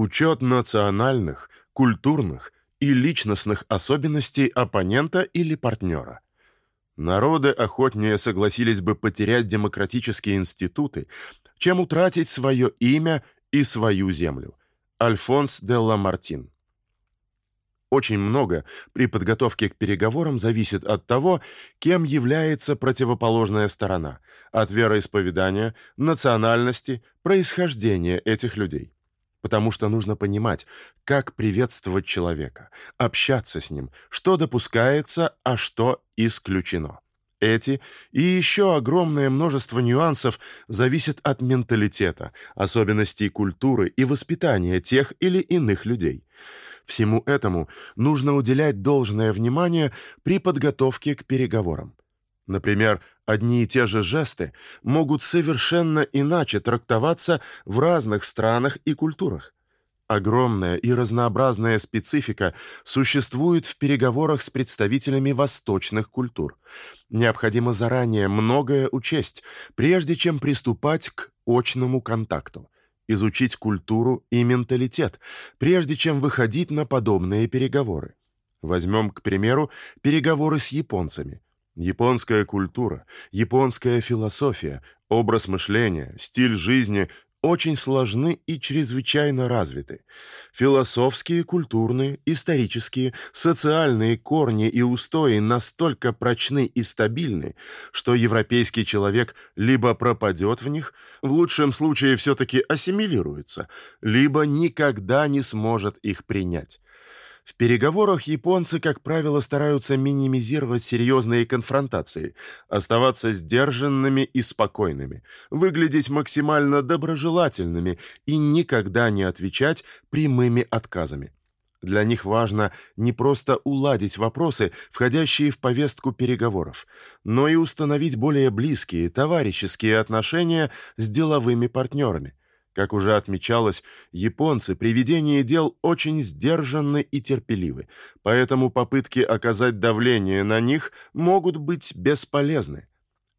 Учет национальных, культурных и личностных особенностей оппонента или партнера. Народы охотнее согласились бы потерять демократические институты, чем утратить свое имя и свою землю. Альфонс де Ламартин очень много при подготовке к переговорам зависит от того, кем является противоположная сторона, от вероисповедания, национальности, происхождения этих людей. Потому что нужно понимать, как приветствовать человека, общаться с ним, что допускается, а что исключено. Эти и еще огромное множество нюансов зависят от менталитета, особенностей культуры и воспитания тех или иных людей. Всему этому нужно уделять должное внимание при подготовке к переговорам. Например, одни и те же жесты могут совершенно иначе трактоваться в разных странах и культурах. Огромная и разнообразная специфика существует в переговорах с представителями восточных культур. Необходимо заранее многое учесть, прежде чем приступать к очному контакту изучить культуру и менталитет, прежде чем выходить на подобные переговоры. Возьмем, к примеру, переговоры с японцами. Японская культура, японская философия, образ мышления, стиль жизни очень сложны и чрезвычайно развиты. Философские, культурные, исторические, социальные корни и устои настолько прочны и стабильны, что европейский человек либо пропадет в них, в лучшем случае все таки ассимилируется, либо никогда не сможет их принять. В переговорах японцы, как правило, стараются минимизировать серьезные конфронтации, оставаться сдержанными и спокойными, выглядеть максимально доброжелательными и никогда не отвечать прямыми отказами. Для них важно не просто уладить вопросы, входящие в повестку переговоров, но и установить более близкие, товарищеские отношения с деловыми партнерами. Как уже отмечалось, японцы при ведении дел очень сдержанны и терпеливы, поэтому попытки оказать давление на них могут быть бесполезны.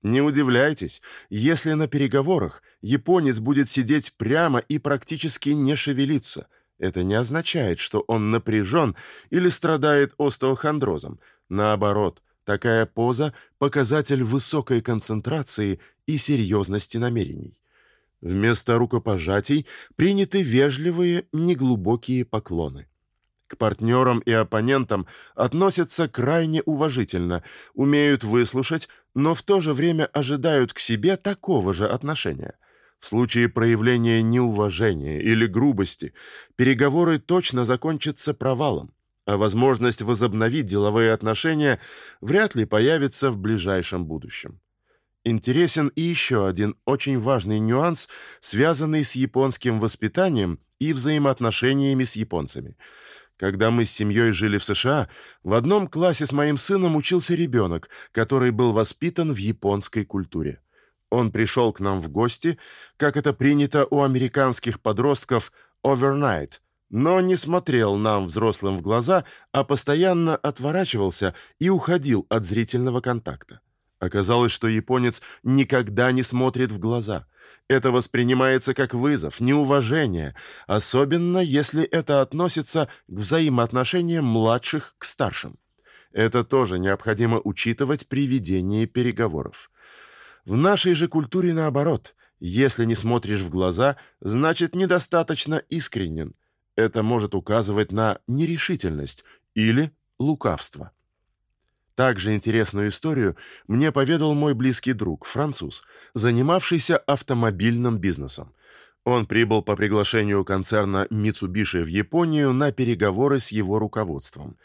Не удивляйтесь, если на переговорах японец будет сидеть прямо и практически не шевелиться. Это не означает, что он напряжен или страдает остеохондрозом. Наоборот, такая поза показатель высокой концентрации и серьезности намерений. Вместо рукопожатий приняты вежливые, неглубокие поклоны. К партнерам и оппонентам относятся крайне уважительно, умеют выслушать, но в то же время ожидают к себе такого же отношения. В случае проявления неуважения или грубости переговоры точно закончатся провалом, а возможность возобновить деловые отношения вряд ли появится в ближайшем будущем. Интересен и еще один очень важный нюанс, связанный с японским воспитанием и взаимоотношениями с японцами. Когда мы с семьей жили в США, в одном классе с моим сыном учился ребенок, который был воспитан в японской культуре. Он пришел к нам в гости, как это принято у американских подростков, overnight, но не смотрел нам взрослым в глаза, а постоянно отворачивался и уходил от зрительного контакта. Оказалось, что японец никогда не смотрит в глаза. Это воспринимается как вызов, неуважение, особенно если это относится к взаимоотношениям младших к старшим. Это тоже необходимо учитывать при ведении переговоров. В нашей же культуре наоборот. Если не смотришь в глаза, значит недостаточно искренен. Это может указывать на нерешительность или лукавство. Также интересную историю мне поведал мой близкий друг, француз, занимавшийся автомобильным бизнесом. Он прибыл по приглашению концерна Mitsubishi в Японию на переговоры с его руководством.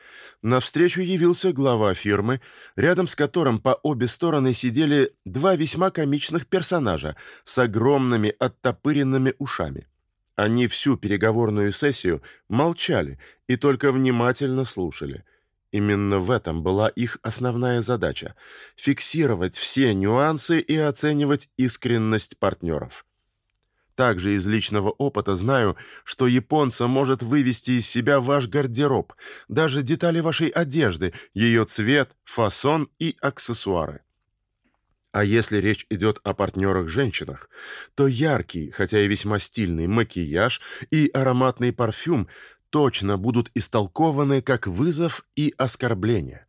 На встречу явился глава фирмы, рядом с которым по обе стороны сидели два весьма комичных персонажа с огромными оттопыренными ушами. Они всю переговорную сессию молчали и только внимательно слушали. Именно в этом была их основная задача фиксировать все нюансы и оценивать искренность партнеров. Также из личного опыта знаю, что японца может вывести из себя ваш гардероб, даже детали вашей одежды, ее цвет, фасон и аксессуары. А если речь идет о партнерах-женщинах, то яркий, хотя и весьма стильный макияж и ароматный парфюм точно будут истолкованы как вызов и оскорбление.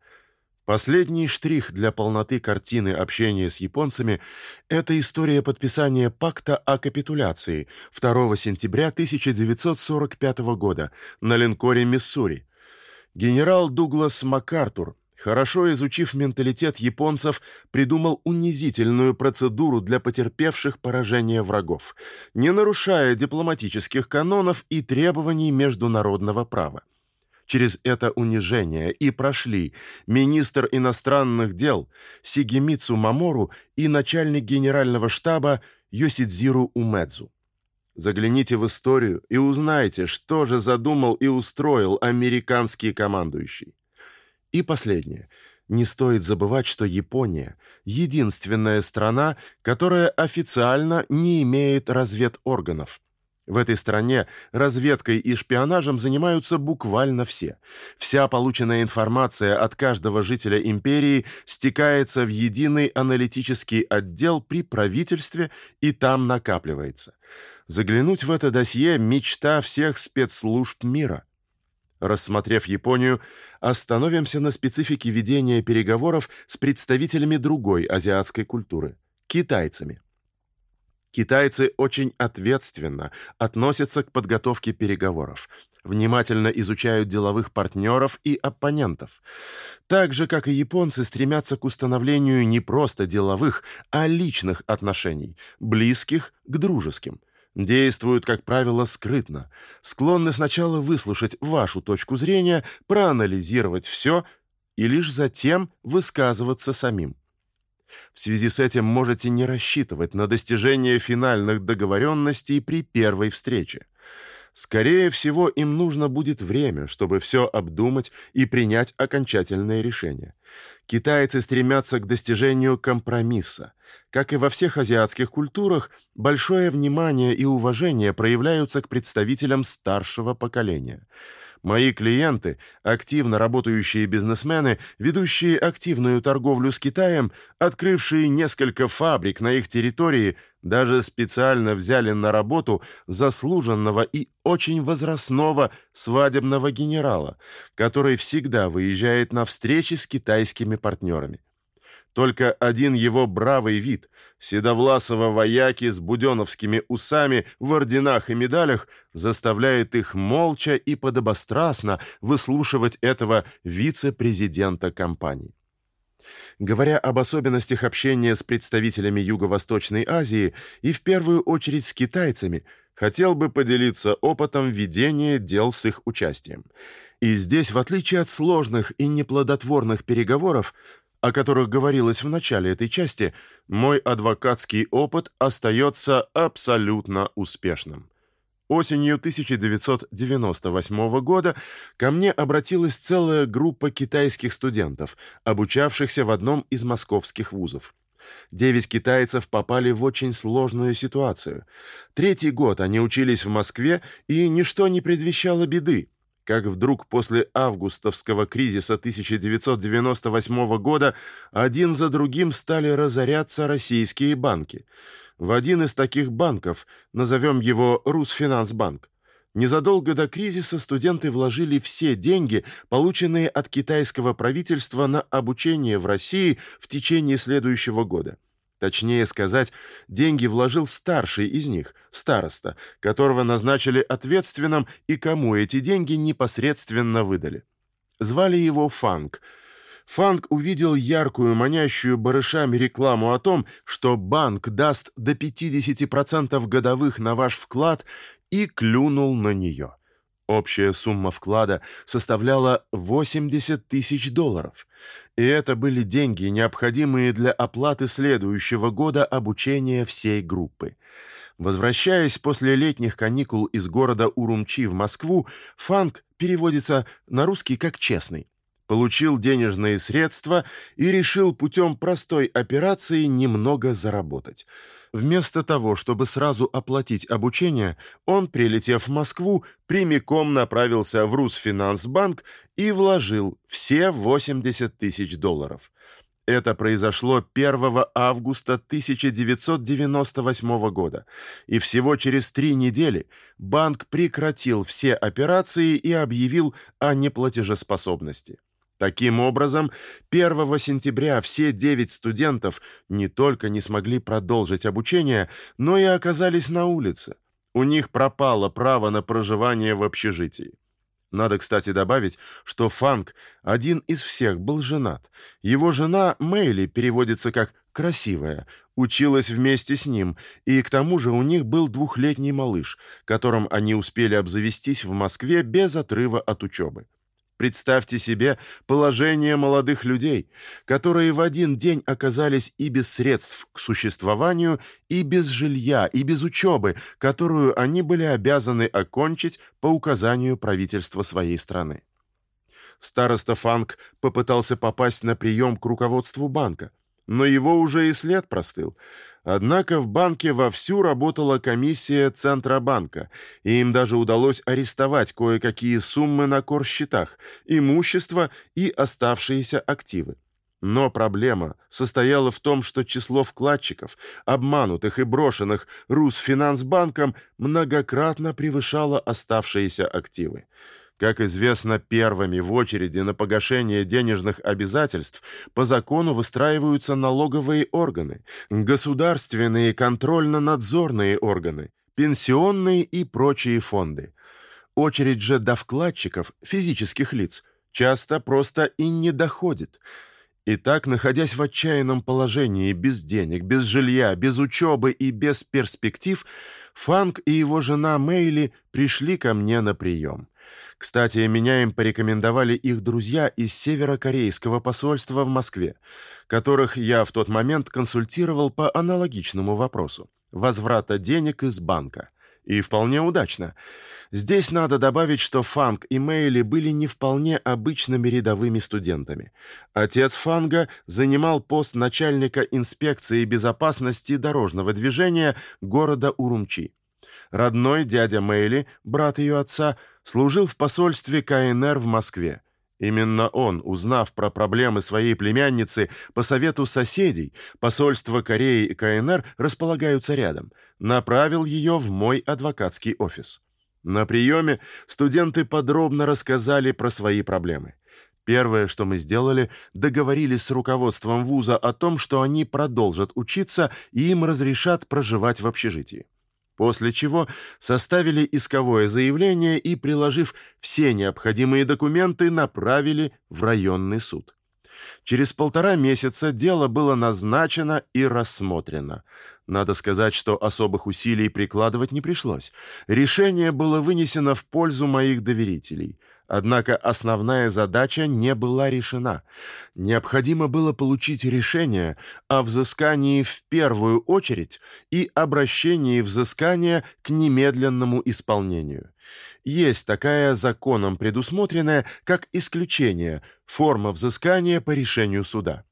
Последний штрих для полноты картины общения с японцами это история подписания пакта о капитуляции 2 сентября 1945 года на линкоре Миссури. Генерал Дуглас МакАртур хорошо изучив менталитет японцев, придумал унизительную процедуру для потерпевших поражение врагов, не нарушая дипломатических канонов и требований международного права. Через это унижение и прошли министр иностранных дел Сигемицу Мамору и начальник генерального штаба Йосидзиру Умэдзу. Загляните в историю и узнайте, что же задумал и устроил американский командующий. И последнее. Не стоит забывать, что Япония единственная страна, которая официально не имеет разведорганов. В этой стране разведкой и шпионажем занимаются буквально все. Вся полученная информация от каждого жителя империи стекается в единый аналитический отдел при правительстве и там накапливается. Заглянуть в это досье мечта всех спецслужб мира. Рассмотрев Японию, остановимся на специфике ведения переговоров с представителями другой азиатской культуры китайцами. Китайцы очень ответственно относятся к подготовке переговоров, внимательно изучают деловых партнеров и оппонентов. Так же, как и японцы, стремятся к установлению не просто деловых, а личных отношений, близких к дружеским – действуют, как правило, скрытно, склонны сначала выслушать вашу точку зрения, проанализировать все и лишь затем высказываться самим. В связи с этим можете не рассчитывать на достижение финальных договоренностей при первой встрече. Скорее всего, им нужно будет время, чтобы все обдумать и принять окончательное решение. Китайцы стремятся к достижению компромисса. Как и во всех азиатских культурах, большое внимание и уважение проявляются к представителям старшего поколения. Мои клиенты, активно работающие бизнесмены, ведущие активную торговлю с Китаем, открывшие несколько фабрик на их территории, даже специально взяли на работу заслуженного и очень возрастного свадебного генерала, который всегда выезжает на встречи с китайскими партнерами. Только один его бравый вид, седовласого вояки с будённовскими усами в орденах и медалях, заставляет их молча и подобострастно выслушивать этого вице-президента компании. Говоря об особенностях общения с представителями Юго-Восточной Азии и в первую очередь с китайцами, хотел бы поделиться опытом ведения дел с их участием. И здесь, в отличие от сложных и неплодотворных переговоров, о которых говорилось в начале этой части, мой адвокатский опыт остается абсолютно успешным. Осенью 1998 года ко мне обратилась целая группа китайских студентов, обучавшихся в одном из московских вузов. Девять китайцев попали в очень сложную ситуацию. Третий год они учились в Москве, и ничто не предвещало беды как вдруг после августовского кризиса 1998 года один за другим стали разоряться российские банки. В один из таких банков, назовем его Русфинансбанк, незадолго до кризиса студенты вложили все деньги, полученные от китайского правительства на обучение в России в течение следующего года. Точнее сказать, деньги вложил старший из них, староста, которого назначили ответственным и кому эти деньги непосредственно выдали. Звали его Фанк. Фанк увидел яркую, манящую барышами рекламу о том, что банк даст до 50% годовых на ваш вклад, и клюнул на нее. Общая сумма вклада составляла 80 тысяч долларов. И это были деньги, необходимые для оплаты следующего года обучения всей группы. Возвращаясь после летних каникул из города Урумчи в Москву, Фанк переводится на русский как честный. Получил денежные средства и решил путем простой операции немного заработать. Вместо того, чтобы сразу оплатить обучение, он, прилетев в Москву, прямиком направился в Русфинансбанк и вложил все 80 тысяч долларов. Это произошло 1 августа 1998 года, и всего через три недели банк прекратил все операции и объявил о неплатежеспособности. Таким образом, 1 сентября все 9 студентов не только не смогли продолжить обучение, но и оказались на улице. У них пропало право на проживание в общежитии. Надо, кстати, добавить, что Фанк один из всех был женат. Его жена Мэйли переводится как красивая, училась вместе с ним, и к тому же у них был двухлетний малыш, которым они успели обзавестись в Москве без отрыва от учебы. Представьте себе положение молодых людей, которые в один день оказались и без средств к существованию, и без жилья, и без учебы, которую они были обязаны окончить по указанию правительства своей страны. Староста Фанк попытался попасть на прием к руководству банка, но его уже и след простыл. Однако в банке вовсю работала комиссия Центробанка, и им даже удалось арестовать кое-какие суммы на корсчетах, имущество и оставшиеся активы. Но проблема состояла в том, что число вкладчиков, обманутых и брошенных Русфинансбанком, многократно превышало оставшиеся активы. Как известно, первыми в очереди на погашение денежных обязательств по закону выстраиваются налоговые органы, государственные контрольно-надзорные органы, пенсионные и прочие фонды. Очередь же до вкладчиков, физических лиц, часто просто и не доходит. Итак, находясь в отчаянном положении, без денег, без жилья, без учебы и без перспектив, Фанк и его жена Мэйли пришли ко мне на прием. Кстати, меня им порекомендовали их друзья из северокорейского посольства в Москве, которых я в тот момент консультировал по аналогичному вопросу возврата денег из банка. И вполне удачно. Здесь надо добавить, что Фанг и Мэйли были не вполне обычными рядовыми студентами. Отец Фанга занимал пост начальника инспекции безопасности дорожного движения города Урумчи. Родной дядя Мэйли, брат ее отца, служил в посольстве КНР в Москве. Именно он, узнав про проблемы своей племянницы по совету соседей, посольства Кореи и КНР располагаются рядом, направил ее в мой адвокатский офис. На приеме студенты подробно рассказали про свои проблемы. Первое, что мы сделали, договорились с руководством вуза о том, что они продолжат учиться и им разрешат проживать в общежитии после чего составили исковое заявление и, приложив все необходимые документы, направили в районный суд. Через полтора месяца дело было назначено и рассмотрено. Надо сказать, что особых усилий прикладывать не пришлось. Решение было вынесено в пользу моих доверителей – Однако основная задача не была решена. Необходимо было получить решение о взыскании в первую очередь и обращении взыскания к немедленному исполнению. Есть такая законом предусмотренная как исключение форма взыскания по решению суда.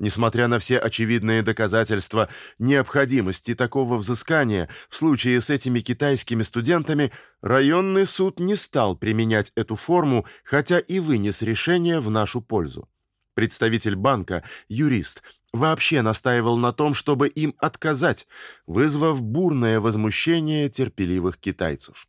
Несмотря на все очевидные доказательства необходимости такого взыскания в случае с этими китайскими студентами, районный суд не стал применять эту форму, хотя и вынес решение в нашу пользу. Представитель банка, юрист, вообще настаивал на том, чтобы им отказать, вызвав бурное возмущение терпеливых китайцев.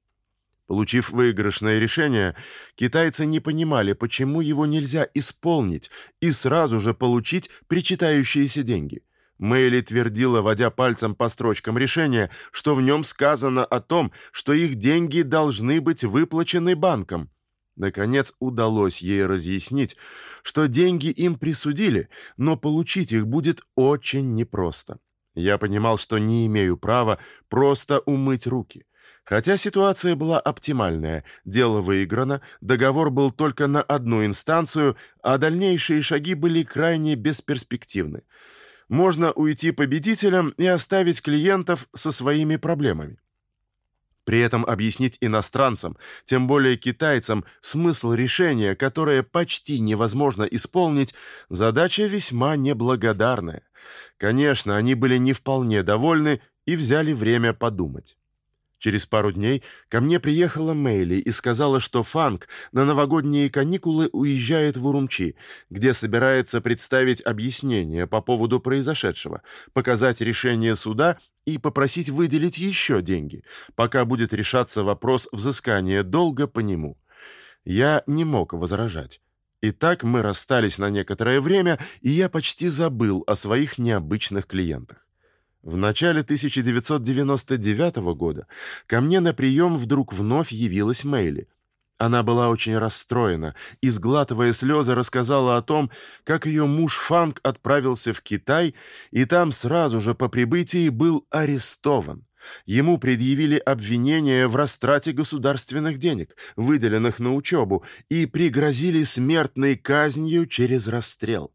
Получив выигрышное решение, китайцы не понимали, почему его нельзя исполнить и сразу же получить причитающиеся деньги. Мэйли твердила, водя пальцем по строчкам решения, что в нем сказано о том, что их деньги должны быть выплачены банком. Наконец удалось ей разъяснить, что деньги им присудили, но получить их будет очень непросто. Я понимал, что не имею права просто умыть руки. Хотя ситуация была оптимальная, дело выиграно, договор был только на одну инстанцию, а дальнейшие шаги были крайне бесперспективны. Можно уйти победителем и оставить клиентов со своими проблемами. При этом объяснить иностранцам, тем более китайцам, смысл решения, которое почти невозможно исполнить, задача весьма неблагодарная. Конечно, они были не вполне довольны и взяли время подумать. Через пару дней ко мне приехала Мэйли и сказала, что Фанк на новогодние каникулы уезжает в Урумчи, где собирается представить объяснение по поводу произошедшего, показать решение суда и попросить выделить еще деньги, пока будет решаться вопрос взыскания долга по нему. Я не мог возражать. Итак, мы расстались на некоторое время, и я почти забыл о своих необычных клиентах. В начале 1999 года ко мне на прием вдруг вновь явилась Мэйли. Она была очень расстроена и, сглатывая слезы, рассказала о том, как ее муж Фанг отправился в Китай и там сразу же по прибытии был арестован. Ему предъявили обвинение в растрате государственных денег, выделенных на учебу, и пригрозили смертной казнью через расстрел.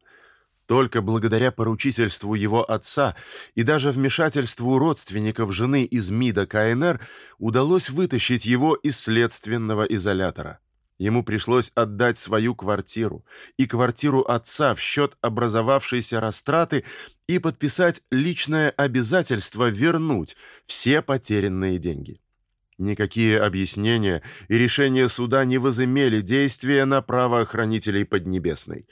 Только благодаря поручительству его отца и даже вмешательству родственников жены из МИДа КНР удалось вытащить его из следственного изолятора. Ему пришлось отдать свою квартиру и квартиру отца в счет образовавшейся растраты и подписать личное обязательство вернуть все потерянные деньги. Никакие объяснения и решения суда не возымели действия на правоохранителей Поднебесной.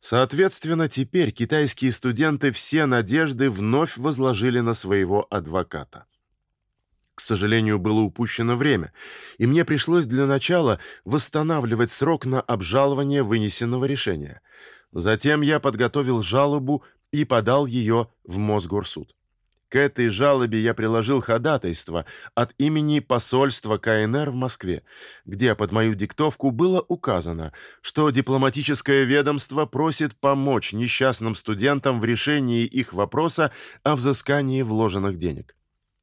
Соответственно, теперь китайские студенты все надежды вновь возложили на своего адвоката. К сожалению, было упущено время, и мне пришлось для начала восстанавливать срок на обжалование вынесенного решения. Затем я подготовил жалобу и подал ее в Мосгорсуд. К этой жалобе я приложил ходатайство от имени посольства КНР в Москве, где под мою диктовку было указано, что дипломатическое ведомство просит помочь несчастным студентам в решении их вопроса о взыскании вложенных денег.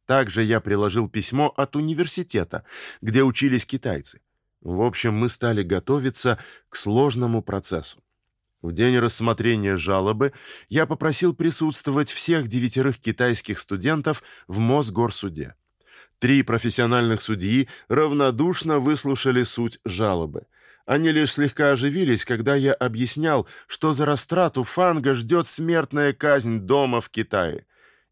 Также я приложил письмо от университета, где учились китайцы. В общем, мы стали готовиться к сложному процессу. В день рассмотрения жалобы я попросил присутствовать всех девятерых китайских студентов в Мосгорсуде. Три профессиональных судьи равнодушно выслушали суть жалобы. Они лишь слегка оживились, когда я объяснял, что за растрату Фанга ждет смертная казнь дома в Китае.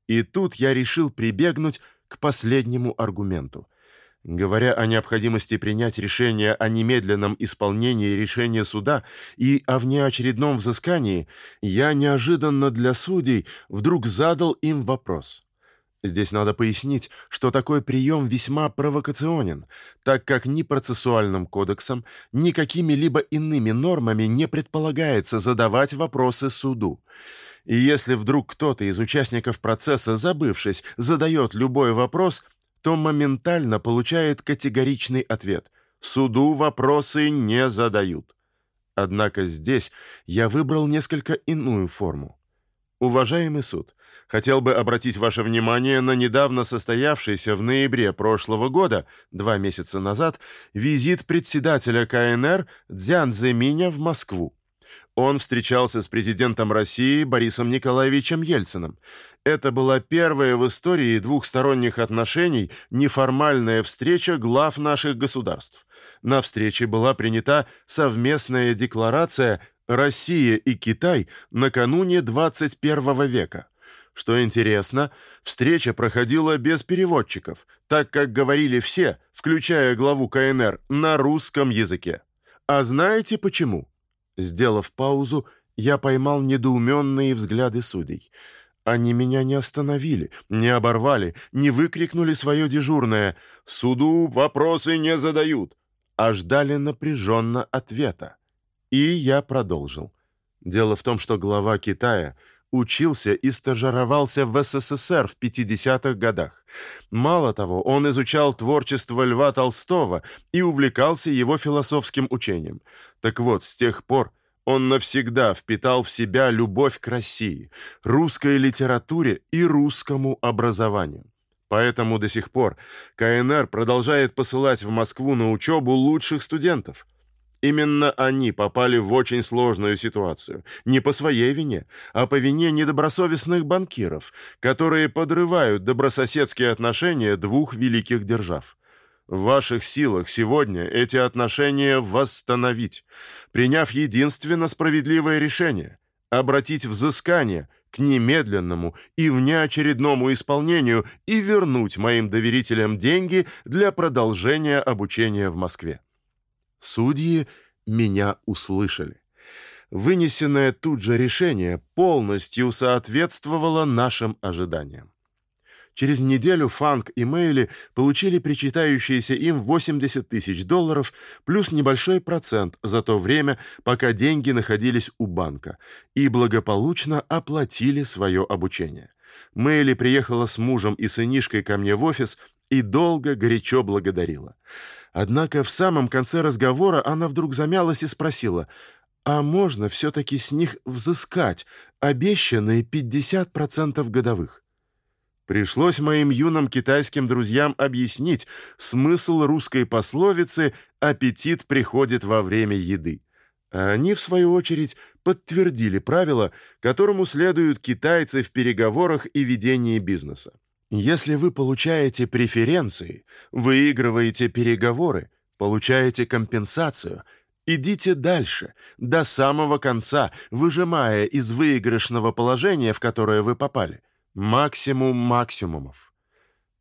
И тут я решил прибегнуть к последнему аргументу. Говоря о необходимости принять решение о немедленном исполнении решения суда и о внеочередном взыскании, я неожиданно для судей вдруг задал им вопрос. Здесь надо пояснить, что такой прием весьма провокационен, так как ни процессуальным кодексом, ни какими-либо иными нормами не предполагается задавать вопросы суду. И если вдруг кто-то из участников процесса, забывшись, задает любой вопрос – то моментально получает категоричный ответ. Суду вопросы не задают. Однако здесь я выбрал несколько иную форму. Уважаемый суд, хотел бы обратить ваше внимание на недавно состоявшийся в ноябре прошлого года, два месяца назад, визит председателя КНР Дзян Зэминя в Москву. Он встречался с президентом России Борисом Николаевичем Ельциным. Это была первая в истории двухсторонних отношений неформальная встреча глав наших государств. На встрече была принята совместная декларация Россия и Китай накануне 21 века. Что интересно, встреча проходила без переводчиков, так как говорили все, включая главу КНР, на русском языке. А знаете почему? Сделав паузу, я поймал недоуменные взгляды судей. Они меня не остановили, не оборвали, не выкрикнули свое дежурное «Суду вопросы не задают», а ждали напряженно ответа. И я продолжил. Дело в том, что глава Китая учился и стажировался в СССР в 50-х годах. Мало того, он изучал творчество Льва Толстого и увлекался его философским учением. Так вот, с тех пор он навсегда впитал в себя любовь к России, русской литературе и русскому образованию. Поэтому до сих пор КНР продолжает посылать в Москву на учебу лучших студентов. Именно они попали в очень сложную ситуацию, не по своей вине, а по вине недобросовестных банкиров, которые подрывают добрососедские отношения двух великих держав. В ваших силах сегодня эти отношения восстановить, приняв единственно справедливое решение обратить взыскание к немедленному и внеочередному исполнению и вернуть моим доверителям деньги для продолжения обучения в Москве. Судьи меня услышали. Вынесенное тут же решение полностью соответствовало нашим ожиданиям. Через неделю Фанк и Мейли получили причитающиеся им 80 тысяч долларов плюс небольшой процент за то время, пока деньги находились у банка, и благополучно оплатили свое обучение. Мейли приехала с мужем и сынишкой ко мне в офис и долго горячо благодарила. Однако в самом конце разговора она вдруг замялась и спросила: "А можно все таки с них взыскать обещанные 50% годовых?" Пришлось моим юным китайским друзьям объяснить смысл русской пословицы аппетит приходит во время еды. А они в свою очередь подтвердили правило, которому следуют китайцы в переговорах и ведении бизнеса. Если вы получаете преференции, выигрываете переговоры, получаете компенсацию, идите дальше, до самого конца, выжимая из выигрышного положения, в которое вы попали – максимум максимумов.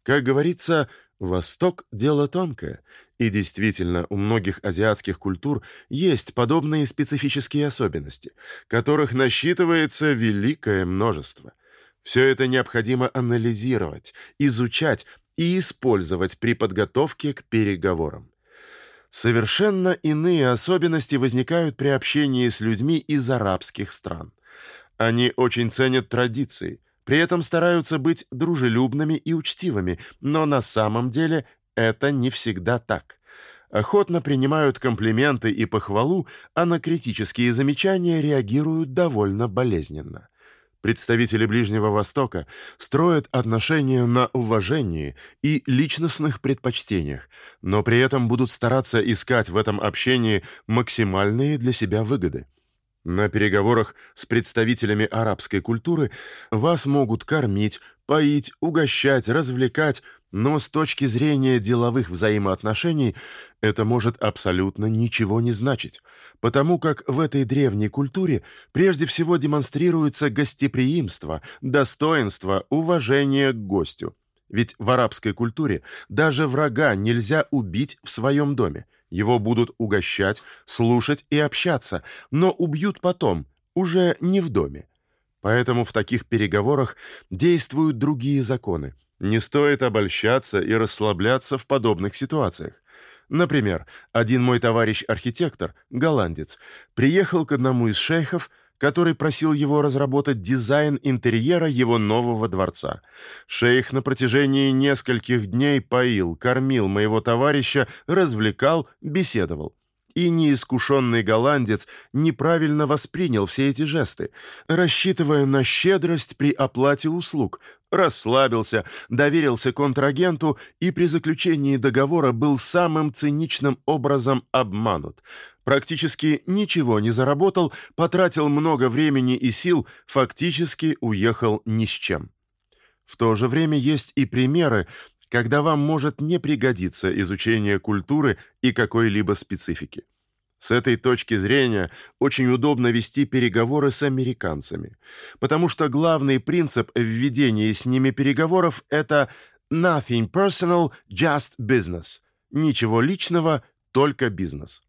Как говорится, Восток дело тонкое, и действительно, у многих азиатских культур есть подобные специфические особенности, которых насчитывается великое множество. Все это необходимо анализировать, изучать и использовать при подготовке к переговорам. Совершенно иные особенности возникают при общении с людьми из арабских стран. Они очень ценят традиции, при этом стараются быть дружелюбными и учтивыми, но на самом деле это не всегда так. Охотно принимают комплименты и похвалу, а на критические замечания реагируют довольно болезненно. Представители Ближнего Востока строят отношения на уважении и личностных предпочтениях, но при этом будут стараться искать в этом общении максимальные для себя выгоды. На переговорах с представителями арабской культуры вас могут кормить, поить, угощать, развлекать, но с точки зрения деловых взаимоотношений это может абсолютно ничего не значить, потому как в этой древней культуре прежде всего демонстрируется гостеприимство, достоинство, уважение к гостю. Ведь в арабской культуре даже врага нельзя убить в своем доме. Его будут угощать, слушать и общаться, но убьют потом, уже не в доме. Поэтому в таких переговорах действуют другие законы. Не стоит обольщаться и расслабляться в подобных ситуациях. Например, один мой товарищ-архитектор, голландец, приехал к одному из шейхов, который просил его разработать дизайн интерьера его нового дворца. Шейх на протяжении нескольких дней поил, кормил моего товарища, развлекал, беседовал. И неискушенный голландец неправильно воспринял все эти жесты, рассчитывая на щедрость при оплате услуг, расслабился, доверился контрагенту и при заключении договора был самым циничным образом обманут. Практически ничего не заработал, потратил много времени и сил, фактически уехал ни с чем. В то же время есть и примеры, когда вам может не пригодиться изучение культуры и какой-либо специфики. С этой точки зрения очень удобно вести переговоры с американцами, потому что главный принцип введения с ними переговоров это nothing personal, just business. Ничего личного, только бизнес.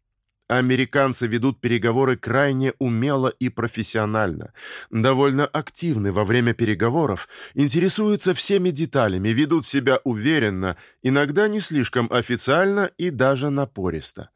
Американцы ведут переговоры крайне умело и профессионально, довольно активны во время переговоров, интересуются всеми деталями, ведут себя уверенно, иногда не слишком официально и даже напористо.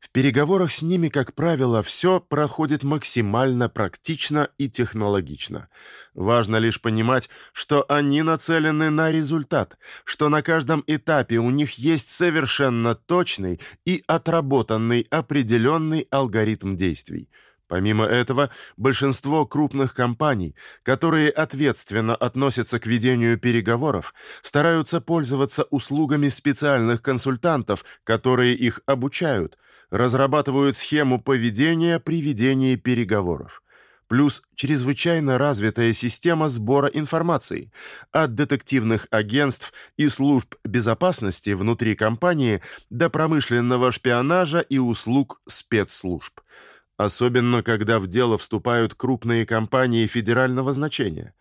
В переговорах с ними, как правило, все проходит максимально практично и технологично. Важно лишь понимать, что они нацелены на результат, что на каждом этапе у них есть совершенно точный и отработанный определенный алгоритм действий. Помимо этого, большинство крупных компаний, которые ответственно относятся к ведению переговоров, стараются пользоваться услугами специальных консультантов, которые их обучают, разрабатывают схему поведения при ведении переговоров. Плюс чрезвычайно развитая система сбора информации от детективных агентств и служб безопасности внутри компании до промышленного шпионажа и услуг спецслужб. особенно когда в дело вступают крупные компании федерального значения.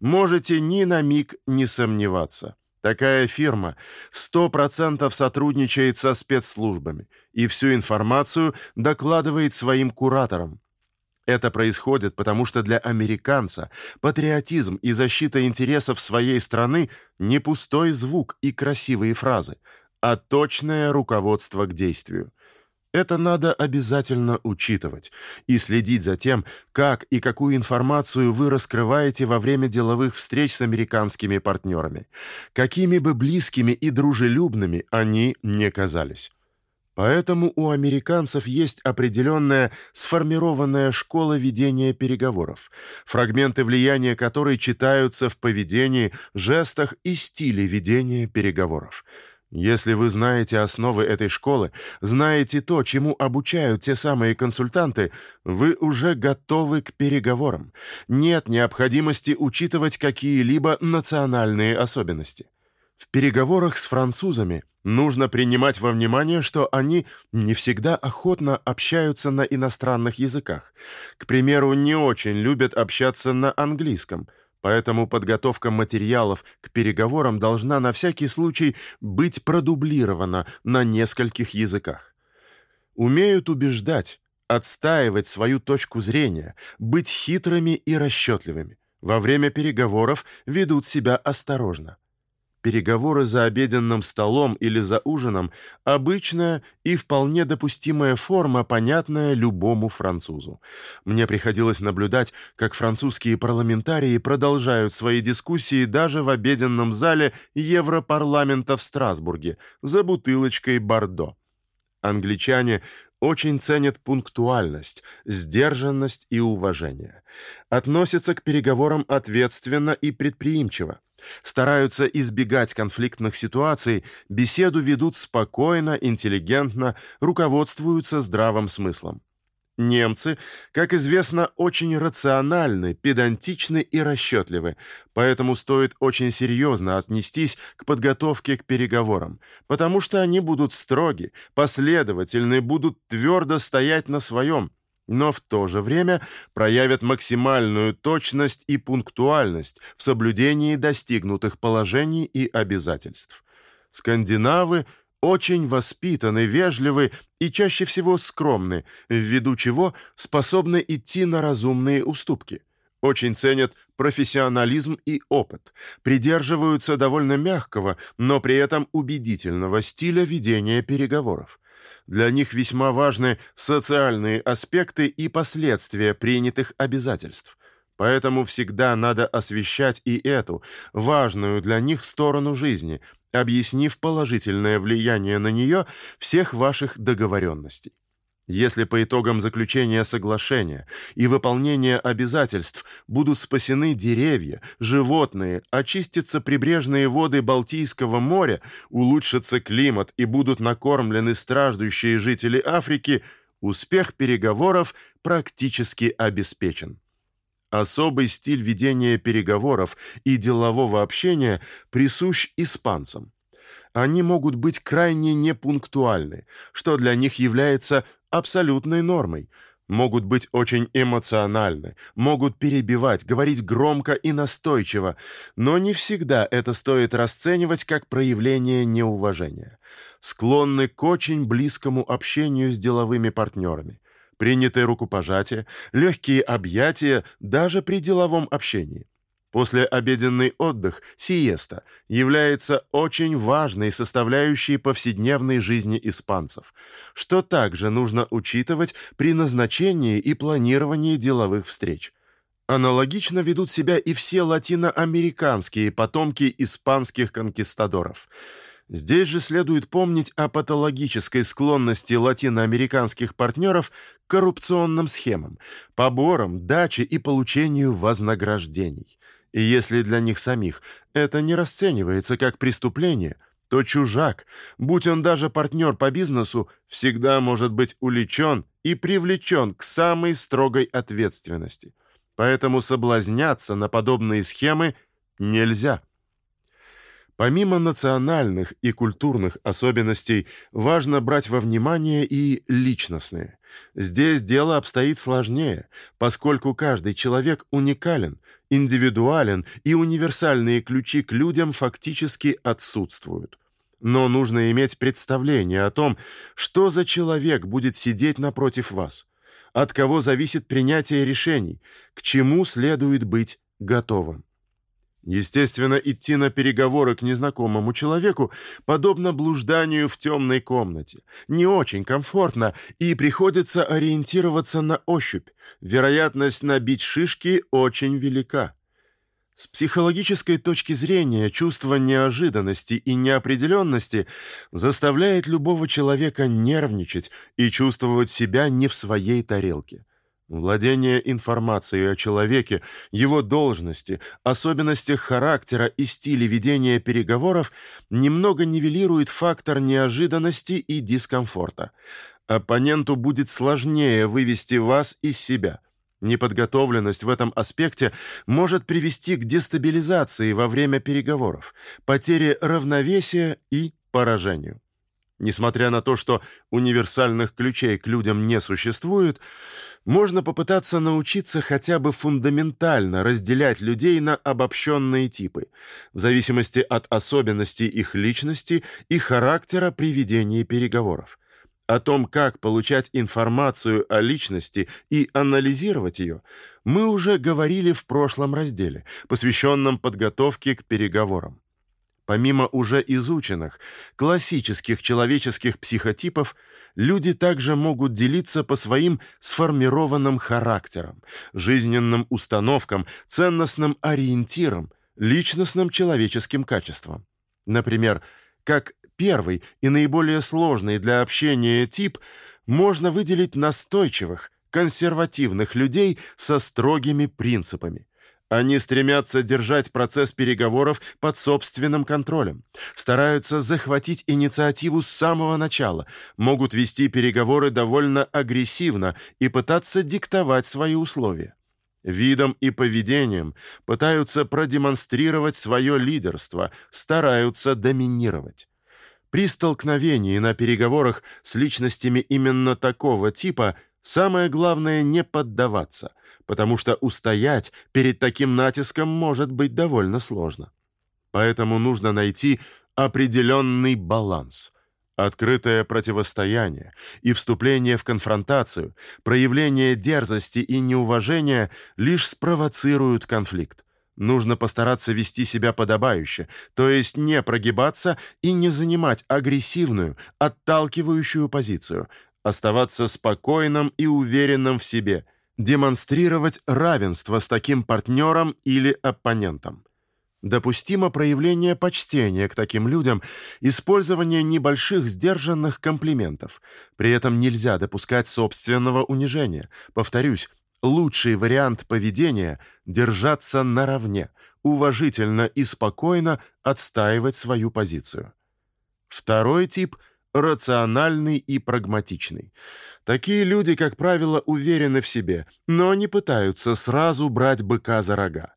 Можете ни на миг не сомневаться. Такая фирма 100% сотрудничает со спецслужбами и всю информацию докладывает своим кураторам. Это происходит потому, что для американца патриотизм и защита интересов своей страны не пустой звук и красивые фразы, а точное руководство к действию. Это надо обязательно учитывать и следить за тем, как и какую информацию вы раскрываете во время деловых встреч с американскими партнерами, какими бы близкими и дружелюбными они не казались. Поэтому у американцев есть определенная сформированная школа ведения переговоров, фрагменты влияния которой читаются в поведении, жестах и стиле ведения переговоров. Если вы знаете основы этой школы, знаете то, чему обучают те самые консультанты, вы уже готовы к переговорам. Нет необходимости учитывать какие-либо национальные особенности. В переговорах с французами нужно принимать во внимание, что они не всегда охотно общаются на иностранных языках. К примеру, не очень любят общаться на английском. Поэтому подготовка материалов к переговорам должна на всякий случай быть продублирована на нескольких языках. Умеют убеждать, отстаивать свою точку зрения, быть хитрыми и расчетливыми. Во время переговоров ведут себя осторожно. Переговоры за обеденным столом или за ужином обычная и вполне допустимая форма, понятная любому французу. Мне приходилось наблюдать, как французские парламентарии продолжают свои дискуссии даже в обеденном зале Европарламента в Страсбурге за бутылочкой бордо. Англичане очень ценят пунктуальность, сдержанность и уважение. Относятся к переговорам ответственно и предприимчиво. Стараются избегать конфликтных ситуаций, беседу ведут спокойно, интеллигентно, руководствуются здравым смыслом. Немцы, как известно, очень рациональны, педантичны и расчетливы, поэтому стоит очень серьезно отнестись к подготовке к переговорам, потому что они будут строги, последовательны, будут твердо стоять на своем, но в то же время проявят максимальную точность и пунктуальность в соблюдении достигнутых положений и обязательств. Скандинавы очень воспитаны, вежливы и чаще всего скромны, ввиду чего способны идти на разумные уступки. Очень ценят профессионализм и опыт, придерживаются довольно мягкого, но при этом убедительного стиля ведения переговоров. Для них весьма важны социальные аспекты и последствия принятых обязательств. Поэтому всегда надо освещать и эту важную для них сторону жизни, объяснив положительное влияние на нее всех ваших договоренностей. Если по итогам заключения соглашения и выполнения обязательств будут спасены деревья, животные, очистятся прибрежные воды Балтийского моря, улучшится климат и будут накормлены страждущие жители Африки, успех переговоров практически обеспечен. Особый стиль ведения переговоров и делового общения присущ испанцам. Они могут быть крайне непунктуальны, что для них является абсолютной нормой. Могут быть очень эмоциональны, могут перебивать, говорить громко и настойчиво, но не всегда это стоит расценивать как проявление неуважения. Склонны к очень близкому общению с деловыми партнерами принятые рукопожатия, легкие объятия даже при деловом общении. После обеденный отдых, сиеста, является очень важной составляющей повседневной жизни испанцев, что также нужно учитывать при назначении и планировании деловых встреч. Аналогично ведут себя и все латиноамериканские потомки испанских конкистадоров – Здесь же следует помнить о патологической склонности латиноамериканских партнеров к коррупционным схемам, поборам, даче и получению вознаграждений. И если для них самих это не расценивается как преступление, то чужак, будь он даже партнер по бизнесу, всегда может быть уличен и привлечен к самой строгой ответственности. Поэтому соблазняться на подобные схемы нельзя. Помимо национальных и культурных особенностей, важно брать во внимание и личностные. Здесь дело обстоит сложнее, поскольку каждый человек уникален, индивидуален, и универсальные ключи к людям фактически отсутствуют. Но нужно иметь представление о том, что за человек будет сидеть напротив вас, от кого зависит принятие решений, к чему следует быть готовым. Естественно, идти на переговоры к незнакомому человеку подобно блужданию в темной комнате. Не очень комфортно, и приходится ориентироваться на ощупь. Вероятность набить шишки очень велика. С психологической точки зрения чувство неожиданности и неопределенности заставляет любого человека нервничать и чувствовать себя не в своей тарелке. Владение информацией о человеке, его должности, особенностях характера и стиле ведения переговоров немного нивелирует фактор неожиданности и дискомфорта. Оппоненту будет сложнее вывести вас из себя. Неподготовленность в этом аспекте может привести к дестабилизации во время переговоров, потере равновесия и поражению. Несмотря на то, что универсальных ключей к людям не существует, можно попытаться научиться хотя бы фундаментально разделять людей на обобщенные типы, в зависимости от особенностей их личности и характера при ведении переговоров. О том, как получать информацию о личности и анализировать ее, мы уже говорили в прошлом разделе, посвященном подготовке к переговорам. Помимо уже изученных классических человеческих психотипов, люди также могут делиться по своим сформированным характерам, жизненным установкам, ценностным ориентирам, личностным человеческим качествам. Например, как первый и наиболее сложный для общения тип можно выделить настойчивых, консервативных людей со строгими принципами. Они стремятся держать процесс переговоров под собственным контролем, стараются захватить инициативу с самого начала, могут вести переговоры довольно агрессивно и пытаться диктовать свои условия. Видом и поведением пытаются продемонстрировать свое лидерство, стараются доминировать. При столкновении на переговорах с личностями именно такого типа самое главное не поддаваться, потому что устоять перед таким натиском может быть довольно сложно. Поэтому нужно найти определенный баланс. Открытое противостояние и вступление в конфронтацию, проявление дерзости и неуважения лишь спровоцируют конфликт. Нужно постараться вести себя подобающе, то есть не прогибаться и не занимать агрессивную, отталкивающую позицию, оставаться спокойным и уверенным в себе – демонстрировать равенство с таким партнером или оппонентом. Допустимо проявление почтения к таким людям, использование небольших сдержанных комплиментов. При этом нельзя допускать собственного унижения. Повторюсь, лучший вариант поведения держаться наравне, уважительно и спокойно отстаивать свою позицию. Второй тип рациональный и прагматичный. Такие люди, как правило, уверены в себе, но не пытаются сразу брать быка за рога.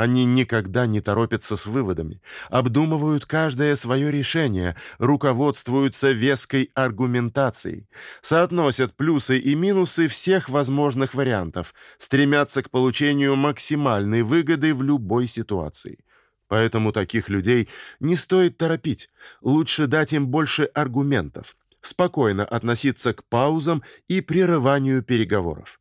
Они никогда не торопятся с выводами, обдумывают каждое свое решение, руководствуются веской аргументацией, соотносят плюсы и минусы всех возможных вариантов, стремятся к получению максимальной выгоды в любой ситуации. Поэтому таких людей не стоит торопить. Лучше дать им больше аргументов, спокойно относиться к паузам и прерыванию переговоров.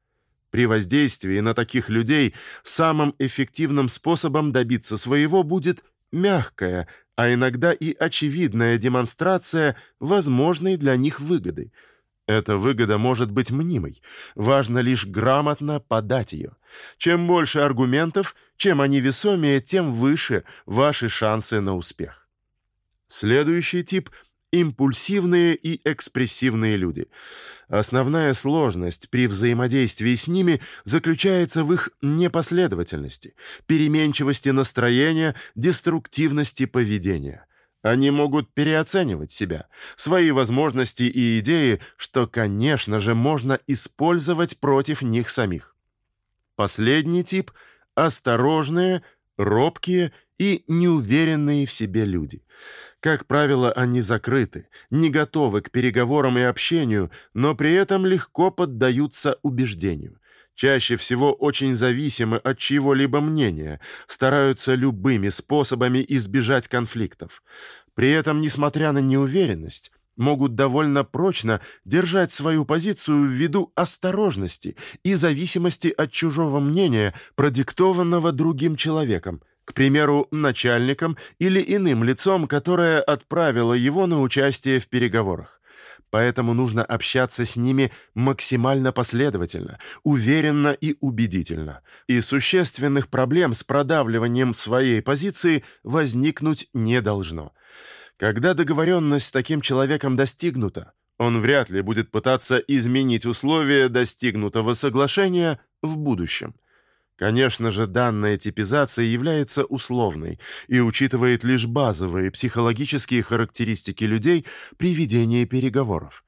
При воздействии на таких людей самым эффективным способом добиться своего будет мягкая, а иногда и очевидная демонстрация возможной для них выгоды – эта выгода может быть мнимой. Важно лишь грамотно подать ее. Чем больше аргументов, чем они весомее, тем выше ваши шансы на успех. Следующий тип импульсивные и экспрессивные люди. Основная сложность при взаимодействии с ними заключается в их непоследовательности, переменчивости настроения, деструктивности поведения. Они могут переоценивать себя, свои возможности и идеи, что, конечно же, можно использовать против них самих. Последний тип осторожные, робкие и неуверенные в себе люди. Как правило, они закрыты, не готовы к переговорам и общению, но при этом легко поддаются убеждению. Чаще всего очень зависимы от чьего-либо мнения, стараются любыми способами избежать конфликтов. При этом, несмотря на неуверенность, могут довольно прочно держать свою позицию ввиду осторожности и зависимости от чужого мнения, продиктованного другим человеком, к примеру, начальником или иным лицом, которое отправило его на участие в переговорах. Поэтому нужно общаться с ними максимально последовательно, уверенно и убедительно. И существенных проблем с продавливанием своей позиции возникнуть не должно. Когда договоренность с таким человеком достигнута, он вряд ли будет пытаться изменить условия достигнутого соглашения в будущем. Конечно же, данная типизация является условной и учитывает лишь базовые психологические характеристики людей при ведении переговоров.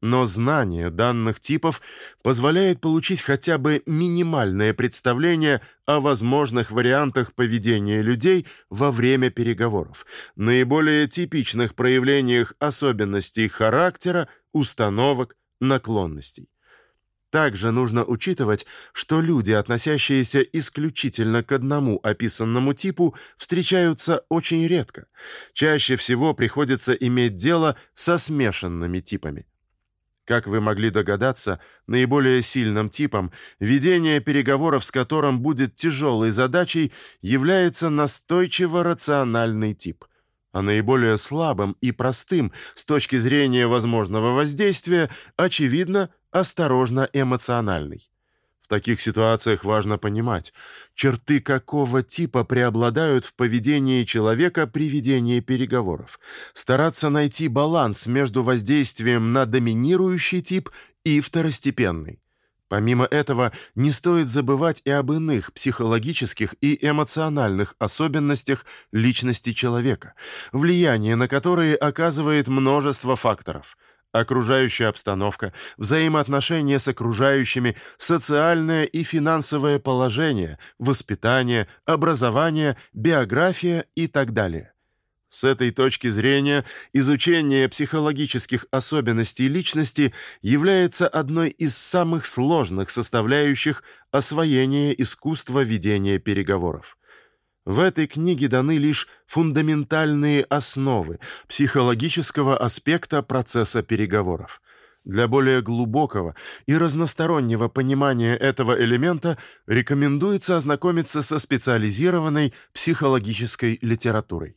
Но знание данных типов позволяет получить хотя бы минимальное представление о возможных вариантах поведения людей во время переговоров, наиболее типичных проявлениях особенностей характера, установок, наклонностей. Также нужно учитывать, что люди, относящиеся исключительно к одному описанному типу, встречаются очень редко. Чаще всего приходится иметь дело со смешанными типами. Как вы могли догадаться, наиболее сильным типом, ведение переговоров с которым будет тяжелой задачей, является настойчиво рациональный тип. А наиболее слабым и простым с точки зрения возможного воздействия, очевидно, осторожно эмоциональный таких ситуациях важно понимать, черты какого типа преобладают в поведении человека при ведении переговоров. Стараться найти баланс между воздействием на доминирующий тип и второстепенный. Помимо этого, не стоит забывать и об иных психологических и эмоциональных особенностях личности человека, влияние на которые оказывает множество факторов – окружающая обстановка, взаимоотношения с окружающими, социальное и финансовое положение, воспитание, образование, биография и так далее. С этой точки зрения изучение психологических особенностей личности является одной из самых сложных составляющих освоения искусства ведения переговоров. В этой книге даны лишь фундаментальные основы психологического аспекта процесса переговоров. Для более глубокого и разностороннего понимания этого элемента рекомендуется ознакомиться со специализированной психологической литературой.